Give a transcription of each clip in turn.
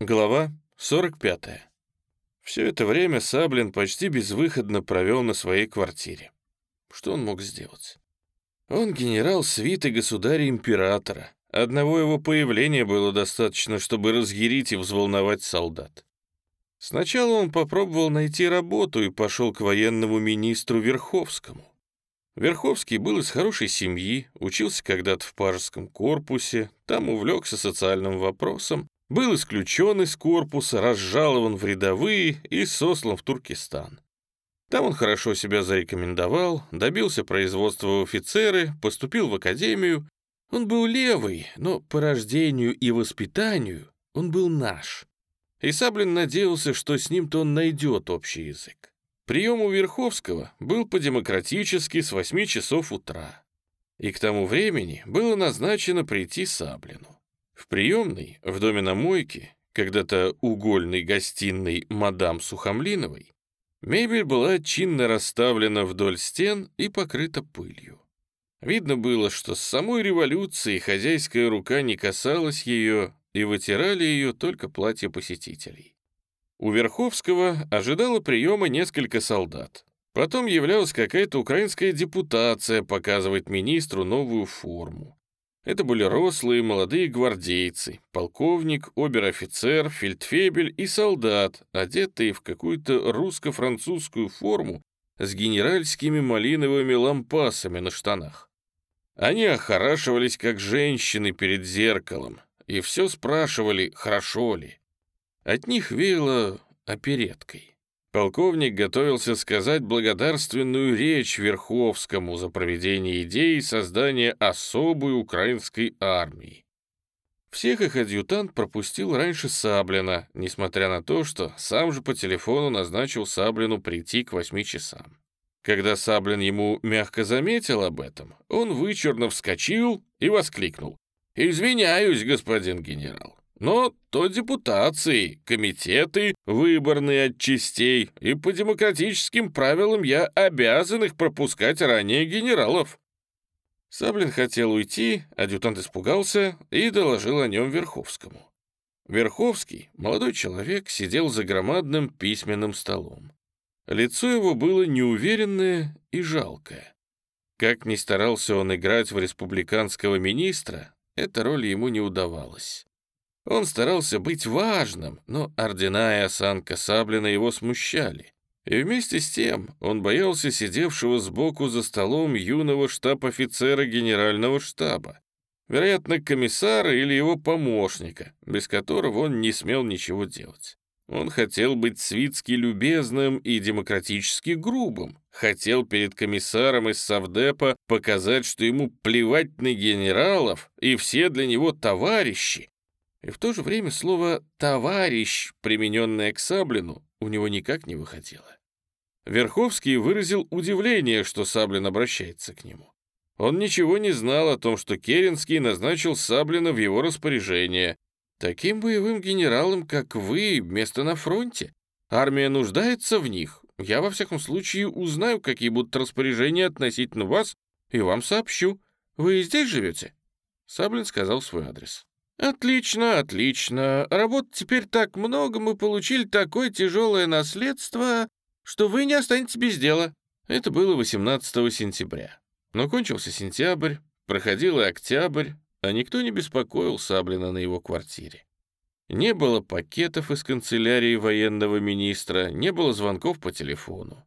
Глава 45. Все это время Саблин почти безвыходно провел на своей квартире. Что он мог сделать? Он генерал свиты государя-императора. Одного его появления было достаточно, чтобы разъярить и взволновать солдат. Сначала он попробовал найти работу и пошел к военному министру Верховскому. Верховский был из хорошей семьи, учился когда-то в пажеском корпусе, там увлекся социальным вопросом, был исключен из корпуса, разжалован в рядовые и сослан в Туркестан. Там он хорошо себя зарекомендовал, добился производства в офицеры, поступил в академию. Он был левый, но по рождению и воспитанию он был наш. И Саблин надеялся, что с ним-то он найдет общий язык. Прием у Верховского был по-демократически с 8 часов утра. И к тому времени было назначено прийти Саблину. В приемной, в доме на мойке, когда-то угольной гостиной мадам Сухомлиновой, мебель была чинно расставлена вдоль стен и покрыта пылью. Видно было, что с самой революции хозяйская рука не касалась ее, и вытирали ее только платья посетителей. У Верховского ожидало приема несколько солдат. Потом являлась какая-то украинская депутация показывать министру новую форму. Это были рослые молодые гвардейцы, полковник, обер-офицер, фельдфебель и солдат, одетые в какую-то русско-французскую форму с генеральскими малиновыми лампасами на штанах. Они охорашивались, как женщины перед зеркалом, и все спрашивали, хорошо ли. От них веяло опереткой. Полковник готовился сказать благодарственную речь Верховскому за проведение идеи создания особой украинской армии. Всех их адъютант пропустил раньше Саблина, несмотря на то, что сам же по телефону назначил Саблину прийти к восьми часам. Когда Саблин ему мягко заметил об этом, он вычурно вскочил и воскликнул. «Извиняюсь, господин генерал. Но то депутации, комитеты, выборные от частей, и по демократическим правилам я обязан их пропускать ранее генералов». Саблин хотел уйти, адъютант испугался и доложил о нем Верховскому. Верховский, молодой человек, сидел за громадным письменным столом. Лицо его было неуверенное и жалкое. Как ни старался он играть в республиканского министра, эта роль ему не удавалась. Он старался быть важным, но ордена и осанка Саблина его смущали. И вместе с тем он боялся сидевшего сбоку за столом юного штаб-офицера генерального штаба, вероятно, комиссара или его помощника, без которого он не смел ничего делать. Он хотел быть свитски любезным и демократически грубым, хотел перед комиссаром из Совдепа показать, что ему плевать на генералов, и все для него товарищи, и в то же время слово «товарищ», примененное к Саблину, у него никак не выходило. Верховский выразил удивление, что Саблин обращается к нему. Он ничего не знал о том, что Керенский назначил Саблина в его распоряжение. Таким боевым генералом, как вы, место на фронте. Армия нуждается в них. Я, во всяком случае, узнаю, какие будут распоряжения относительно вас, и вам сообщу. Вы здесь живете?» Саблин сказал свой адрес. «Отлично, отлично. Работ теперь так много, мы получили такое тяжелое наследство, что вы не останетесь без дела». Это было 18 сентября. Но кончился сентябрь, проходил и октябрь, а никто не беспокоил Саблина на его квартире. Не было пакетов из канцелярии военного министра, не было звонков по телефону.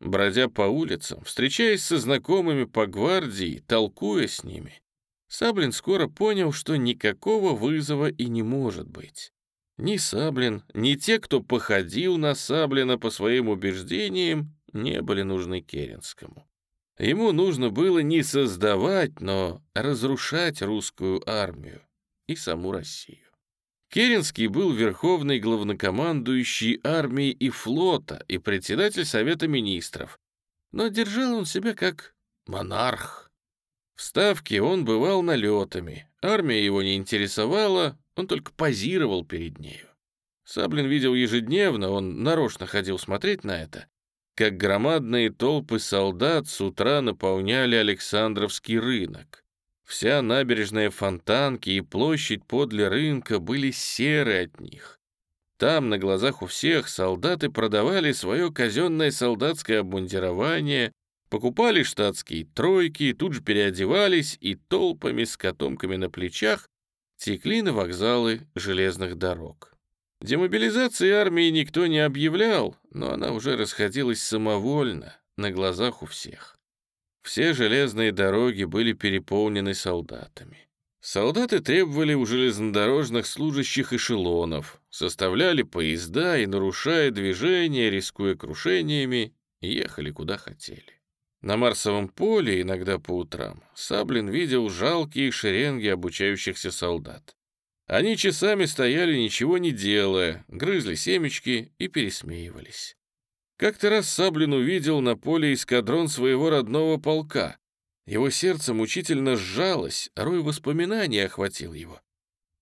Бродя по улицам, встречаясь со знакомыми по гвардии, толкуя с ними, Саблин скоро понял, что никакого вызова и не может быть. Ни Саблин, ни те, кто походил на Саблина по своим убеждениям, не были нужны Керенскому. Ему нужно было не создавать, но разрушать русскую армию и саму Россию. Керенский был верховный главнокомандующий армии и флота и председатель Совета министров, но держал он себя как монарх. В Ставке он бывал налетами, армия его не интересовала, он только позировал перед нею. Саблин видел ежедневно, он нарочно ходил смотреть на это, как громадные толпы солдат с утра наполняли Александровский рынок. Вся набережная Фонтанки и площадь подле рынка были серы от них. Там, на глазах у всех, солдаты продавали свое казенное солдатское обмундирование, покупали штатские тройки, тут же переодевались и толпами с котомками на плечах текли на вокзалы железных дорог. Демобилизации армии никто не объявлял, но она уже расходилась самовольно, на глазах у всех. Все железные дороги были переполнены солдатами. Солдаты требовали у железнодорожных служащих эшелонов, составляли поезда и, нарушая движение, рискуя крушениями, ехали куда хотели. На Марсовом поле, иногда по утрам, Саблин видел жалкие шеренги обучающихся солдат. Они часами стояли, ничего не делая, грызли семечки и пересмеивались. Как-то раз Саблин увидел на поле эскадрон своего родного полка. Его сердце мучительно сжалось, рой воспоминаний охватил его.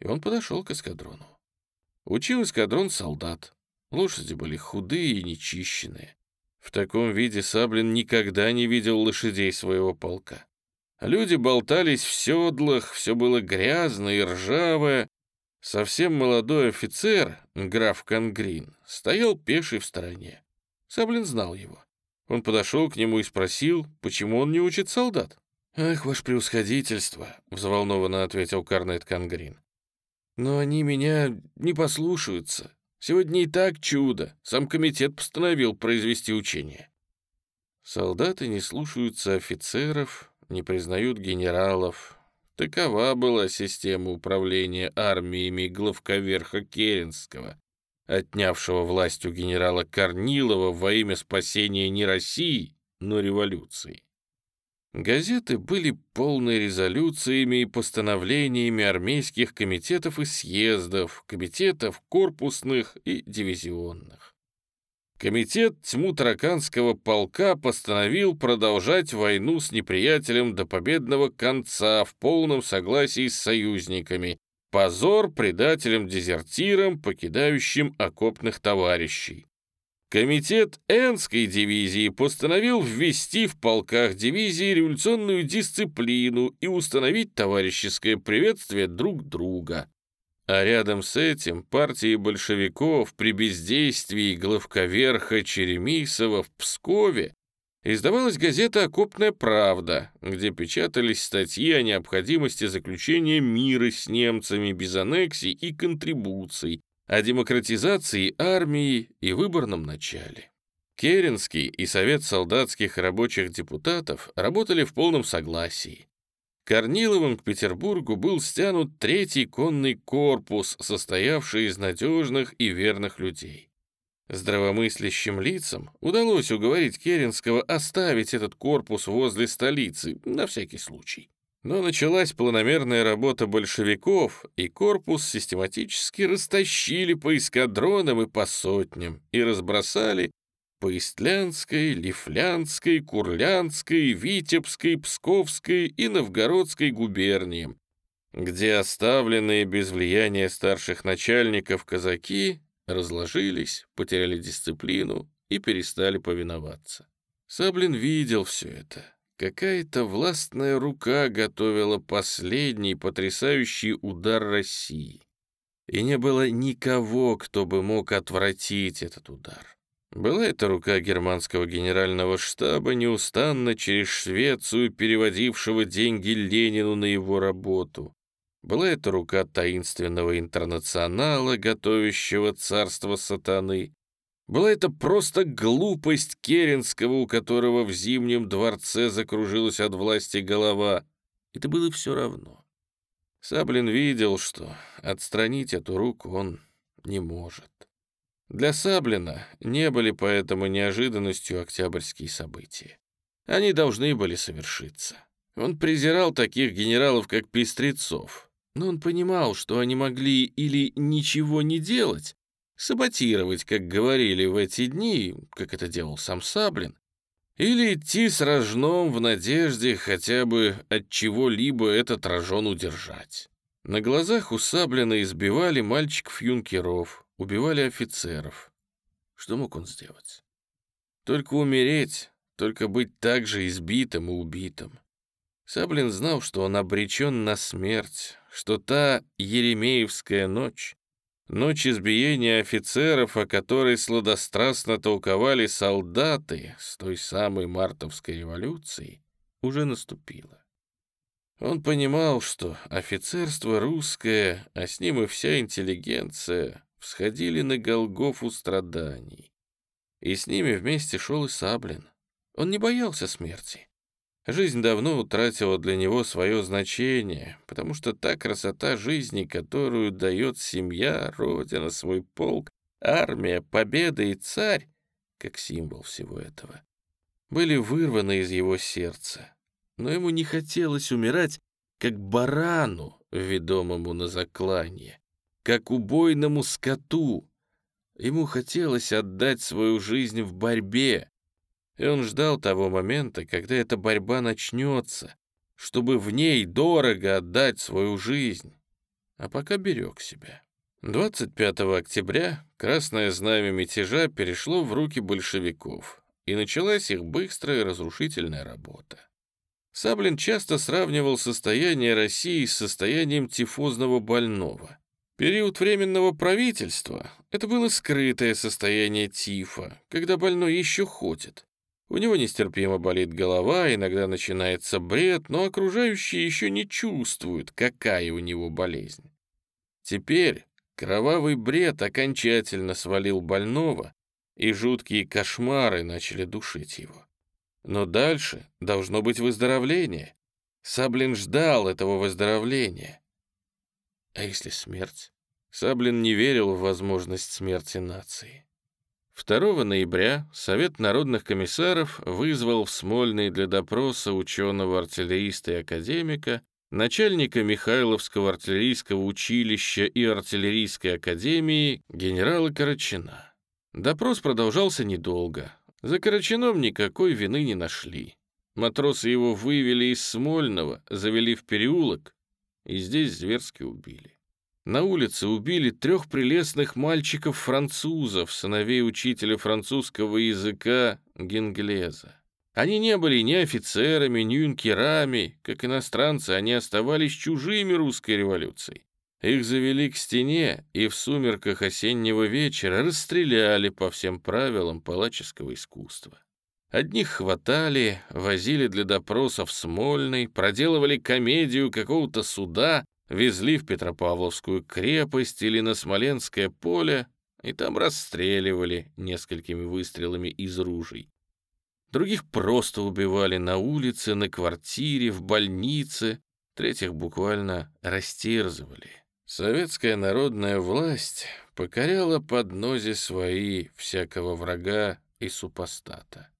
И он подошел к эскадрону. Учил эскадрон солдат. Лошади были худые и нечищенные. В таком виде Саблин никогда не видел лошадей своего полка. Люди болтались в седлах, все было грязное и ржавое. Совсем молодой офицер, граф Конгрин, стоял пеший в стороне. Саблин знал его. Он подошел к нему и спросил, почему он не учит солдат. «Ах, ваше превосходительство», — взволнованно ответил Карнет Конгрин. «Но они меня не послушаются. Сегодня и так чудо. Сам комитет постановил произвести учение». Солдаты не слушаются офицеров, не признают генералов. Такова была система управления армиями главковерха Керенского, отнявшего власть у генерала Корнилова во имя спасения не России, но революции. Газеты были полны резолюциями и постановлениями армейских комитетов и съездов, комитетов корпусных и дивизионных. Комитет тьму Тараканского полка постановил продолжать войну с неприятелем до победного конца в полном согласии с союзниками. Позор предателям-дезертирам, покидающим окопных товарищей. Комитет Энской дивизии постановил ввести в полках дивизии революционную дисциплину и установить товарищеское приветствие друг друга. А рядом с этим партии большевиков при бездействии главковерха Черемисова в Пскове издавалась газета «Окопная правда», где печатались статьи о необходимости заключения мира с немцами без аннексий и контрибуций, о демократизации армии и выборном начале. Керенский и Совет солдатских рабочих депутатов работали в полном согласии. Корниловым к Петербургу был стянут третий конный корпус, состоявший из надежных и верных людей. Здравомыслящим лицам удалось уговорить Керенского оставить этот корпус возле столицы, на всякий случай. Но началась планомерная работа большевиков, и корпус систематически растащили по эскадронам и по сотням и разбросали по Истлянской, Лифлянской, Курлянской, Витебской, Псковской и Новгородской губерниям, где оставленные без влияния старших начальников казаки разложились, потеряли дисциплину и перестали повиноваться. Саблин видел все это. Какая-то властная рука готовила последний потрясающий удар России. И не было никого, кто бы мог отвратить этот удар. Была это рука германского генерального штаба, неустанно через Швецию переводившего деньги Ленину на его работу. Была это рука таинственного интернационала, готовящего царство сатаны. Была это просто глупость Керенского, у которого в Зимнем дворце закружилась от власти голова. Это было все равно. Саблин видел, что отстранить эту руку он не может. Для Саблина не были поэтому неожиданностью октябрьские события. Они должны были совершиться. Он презирал таких генералов, как Пестрецов, но он понимал, что они могли или ничего не делать, саботировать, как говорили в эти дни, как это делал сам Саблин, или идти с рожном в надежде хотя бы от чего-либо этот рожон удержать. На глазах у Саблина избивали мальчиков-юнкеров, убивали офицеров. Что мог он сделать? Только умереть, только быть так же избитым и убитым. Саблин знал, что он обречен на смерть, что та Еремеевская ночь Ночь избиения офицеров, о которой сладострастно толковали солдаты с той самой мартовской революции, уже наступила. Он понимал, что офицерство русское, а с ним и вся интеллигенция, всходили на Голгофу страданий. И с ними вместе шел и Саблин. Он не боялся смерти. Жизнь давно утратила для него свое значение, потому что та красота жизни, которую дает семья, родина, свой полк, армия, победа и царь, как символ всего этого, были вырваны из его сердца. Но ему не хотелось умирать, как барану, ведомому на заклание, как убойному скоту. Ему хотелось отдать свою жизнь в борьбе, и он ждал того момента, когда эта борьба начнется, чтобы в ней дорого отдать свою жизнь, а пока берег себя. 25 октября красное знамя мятежа перешло в руки большевиков, и началась их быстрая разрушительная работа. Саблин часто сравнивал состояние России с состоянием тифозного больного. Период временного правительства — это было скрытое состояние тифа, когда больной еще ходит. У него нестерпимо болит голова, иногда начинается бред, но окружающие еще не чувствуют, какая у него болезнь. Теперь кровавый бред окончательно свалил больного, и жуткие кошмары начали душить его. Но дальше должно быть выздоровление. Саблин ждал этого выздоровления. А если смерть? Саблин не верил в возможность смерти нации. 2 ноября Совет народных комиссаров вызвал в Смольный для допроса ученого-артиллериста и академика, начальника Михайловского артиллерийского училища и артиллерийской академии генерала Карачина. Допрос продолжался недолго. За Карачином никакой вины не нашли. Матросы его вывели из Смольного, завели в переулок и здесь зверски убили. На улице убили трех прелестных мальчиков-французов, сыновей учителя французского языка Генглеза. Они не были ни офицерами, ни юнкерами, как иностранцы, они оставались чужими русской революцией. Их завели к стене и в сумерках осеннего вечера расстреляли по всем правилам палаческого искусства. Одних хватали, возили для допросов Смольный, проделывали комедию какого-то суда, везли в Петропавловскую крепость или на Смоленское поле и там расстреливали несколькими выстрелами из ружей. Других просто убивали на улице, на квартире, в больнице, третьих буквально растерзывали. Советская народная власть покоряла под нозе свои всякого врага и супостата.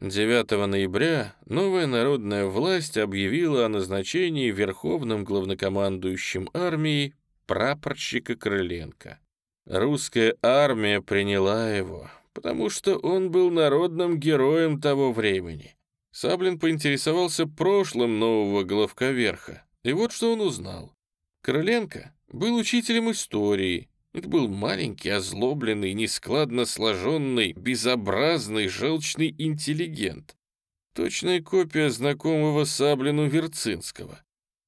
9 ноября новая народная власть объявила о назначении верховным главнокомандующим армии прапорщика Крыленко. Русская армия приняла его, потому что он был народным героем того времени. Саблин поинтересовался прошлым нового главковерха, и вот что он узнал. Крыленко был учителем истории, это был маленький, озлобленный, нескладно сложенный, безобразный, желчный интеллигент. Точная копия знакомого Саблину Верцинского.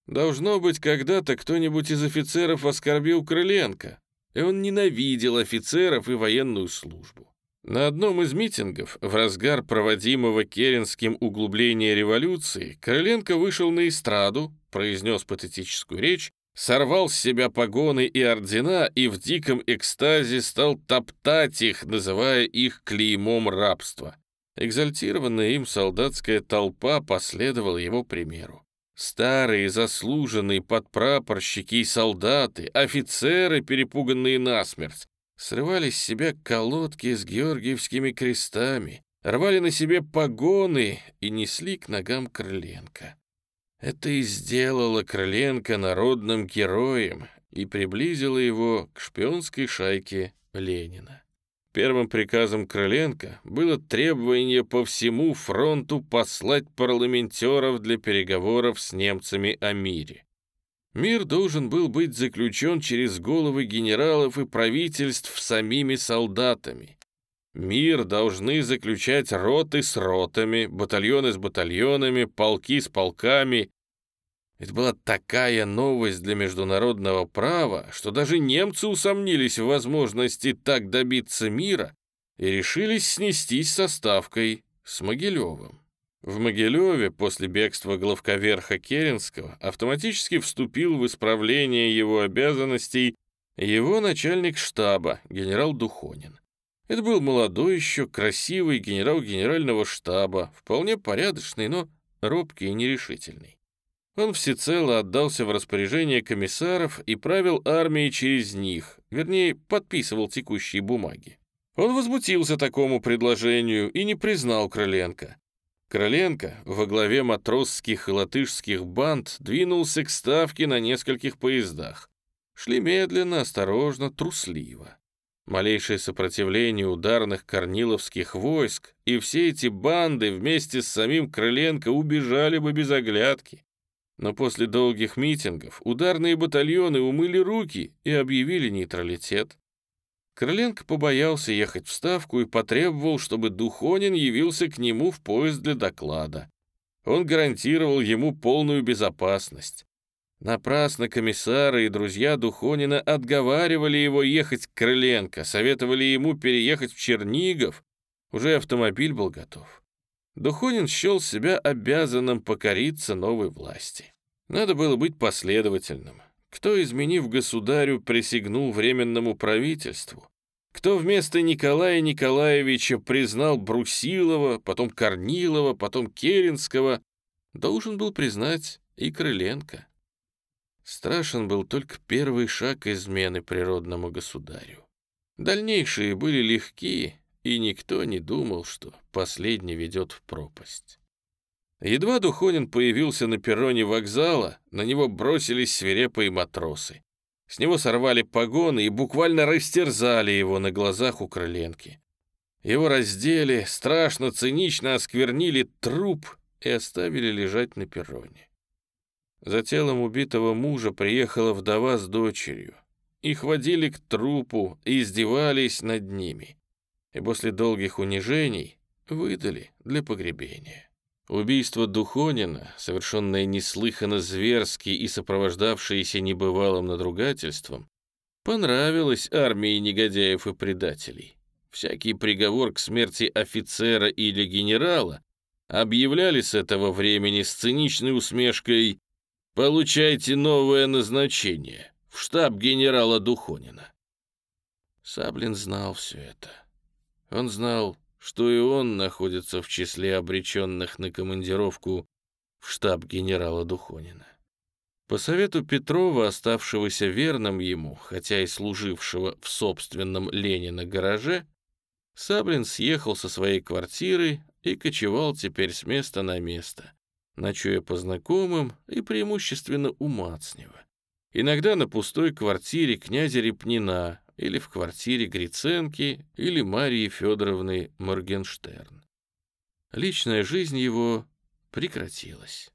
Должно быть, когда-то кто-нибудь из офицеров оскорбил Крыленко, и он ненавидел офицеров и военную службу. На одном из митингов, в разгар проводимого Керенским углубления революции, Крыленко вышел на эстраду, произнес патетическую речь сорвал с себя погоны и ордена и в диком экстазе стал топтать их, называя их клеймом рабства. Экзальтированная им солдатская толпа последовала его примеру. Старые, заслуженные подпрапорщики и солдаты, офицеры, перепуганные насмерть, срывали с себя колодки с георгиевскими крестами, рвали на себе погоны и несли к ногам Крыленко. Это и сделало Крыленко народным героем и приблизило его к шпионской шайке Ленина. Первым приказом Крыленко было требование по всему фронту послать парламентеров для переговоров с немцами о мире. Мир должен был быть заключен через головы генералов и правительств самими солдатами. Мир должны заключать роты с ротами, батальоны с батальонами, полки с полками. Это была такая новость для международного права, что даже немцы усомнились в возможности так добиться мира и решились снестись со ставкой с Могилевым. В Могилеве после бегства главковерха Керенского автоматически вступил в исправление его обязанностей его начальник штаба, генерал Духонин. Это был молодой еще, красивый генерал генерального штаба, вполне порядочный, но робкий и нерешительный. Он всецело отдался в распоряжение комиссаров и правил армией через них, вернее, подписывал текущие бумаги. Он возмутился такому предложению и не признал Крыленко. Крыленко во главе матросских и латышских банд двинулся к ставке на нескольких поездах. Шли медленно, осторожно, трусливо. Малейшее сопротивление ударных корниловских войск, и все эти банды вместе с самим Крыленко убежали бы без оглядки. Но после долгих митингов ударные батальоны умыли руки и объявили нейтралитет. Крыленко побоялся ехать в Ставку и потребовал, чтобы Духонин явился к нему в поезд для доклада. Он гарантировал ему полную безопасность. Напрасно комиссары и друзья Духонина отговаривали его ехать к Крыленко, советовали ему переехать в Чернигов. Уже автомобиль был готов. Духонин счел себя обязанным покориться новой власти. Надо было быть последовательным. Кто, изменив государю, присягнул временному правительству? Кто вместо Николая Николаевича признал Брусилова, потом Корнилова, потом Керенского, должен был признать и Крыленко. Страшен был только первый шаг измены природному государю. Дальнейшие были легки, и никто не думал, что последний ведет в пропасть. Едва Духонин появился на перроне вокзала, на него бросились свирепые матросы. С него сорвали погоны и буквально растерзали его на глазах у Крыленки. Его раздели, страшно цинично осквернили труп и оставили лежать на перроне. За телом убитого мужа приехала вдова с дочерью. Их водили к трупу и издевались над ними. И после долгих унижений выдали для погребения. Убийство Духонина, совершенное неслыханно зверски и сопровождавшееся небывалым надругательством, понравилось армии негодяев и предателей. Всякий приговор к смерти офицера или генерала объявляли с этого времени с циничной усмешкой Получайте новое назначение в штаб генерала Духонина. Саблин знал все это. Он знал, что и он находится в числе обреченных на командировку в штаб генерала Духонина. По совету Петрова, оставшегося верным ему, хотя и служившего в собственном Ленина гараже, Саблин съехал со своей квартиры и кочевал теперь с места на место, ночуя по знакомым и преимущественно у Мацнева. Иногда на пустой квартире князя Репнина или в квартире Гриценки или Марии Федоровны Моргенштерн. Личная жизнь его прекратилась.